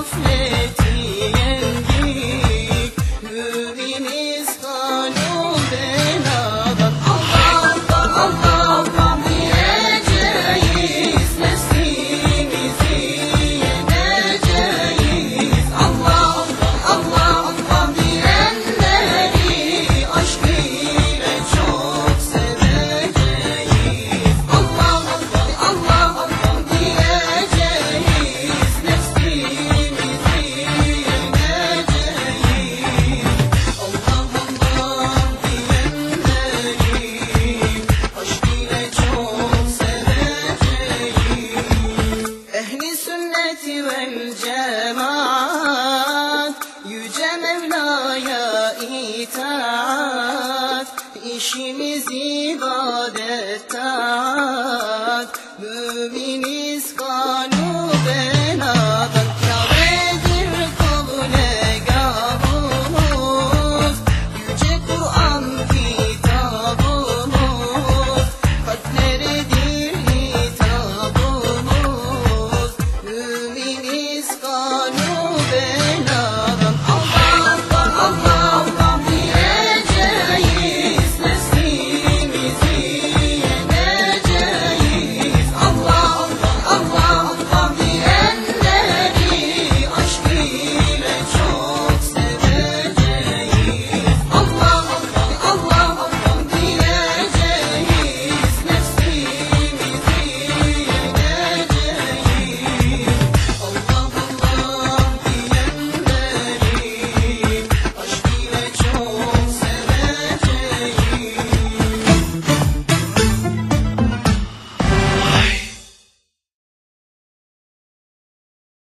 of. مولاي ایتاد، ایشی زیبا دتت ببینی